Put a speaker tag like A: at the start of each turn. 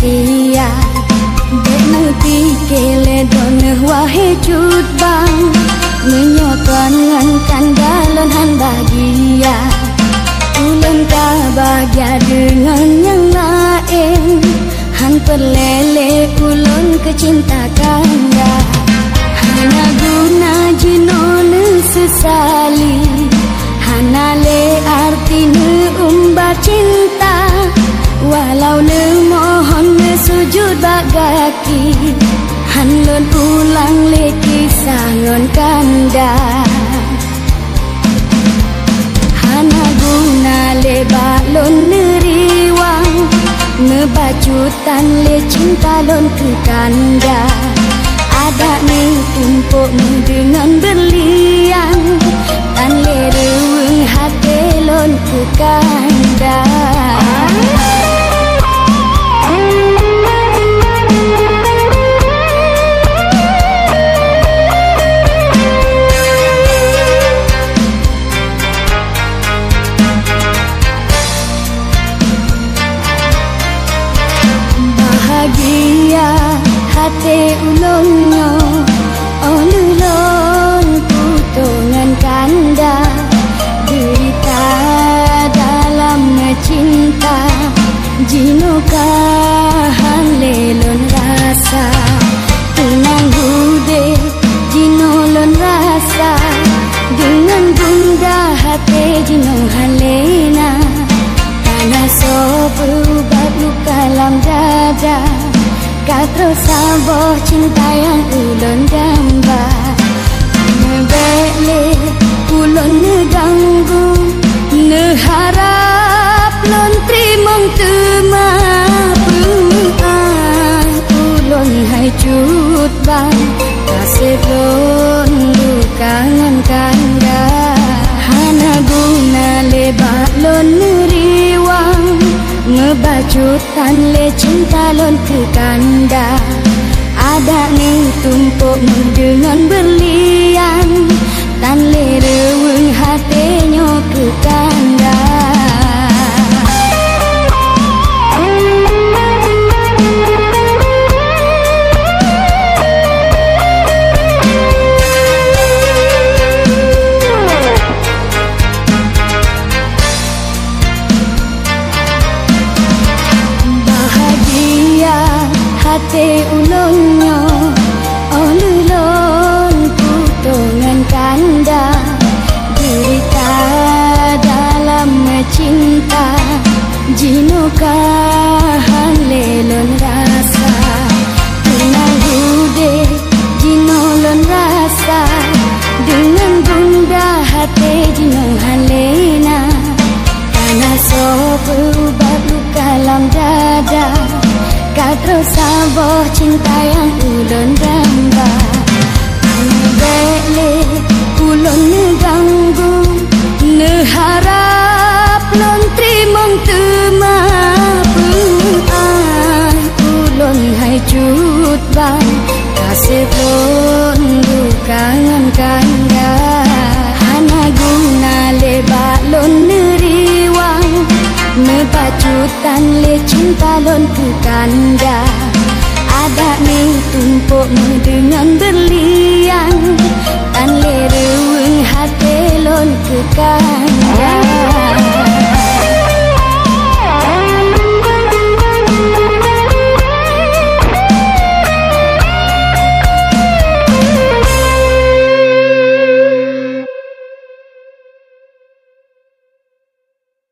A: sia để nơi ti kể lệ đôi nơi hoa hết chút băng. Người nhỏ toàn ngăn can đã lớn hắn bahagia ulang ta bahagia dengan yang lain han perlele ulun kecinta kanda hanya guna jinun sesat sujud bagaki Han lun ulang le kisah ngon kanda Hana guna le balon neriwang Ngebacutan le cinta lon ke kanda Ada ni tumpuk dengan berlian Dan le reweng hati lon ke kanda hati ulungnya Olulun putungan kanda Derita dalam cinta Jinukahan lelon rasa Tenang jino jinolon rasa Dengan bunda hati jinuhan lena Tanah bat luka dalam dada Kau terasa boh cinta yang ulun damba Nebele ulun neganggu Neharap Ngebacutan le cinta lon ke kanda Ada ni tumpuk dengan berlian. Tan le hati ulungnya Olulun putungan kanda Derita dalam cinta Jinuka lelon rasa Tenang hude jinolon rasa Dengan bunda hati jinuhan lena Tanah sopu baru kalam dada terus sabar cinta yang ulun damba Bele ulun neganggu Neharap lon trimong temapu Ulun hai cut bang Kasih lon bukangan kanda Hana guna lebak lon Datang le cinta lon ku kanda Ada ni tumpuk dengan berlian. Tan le reweng hati lon ku kanda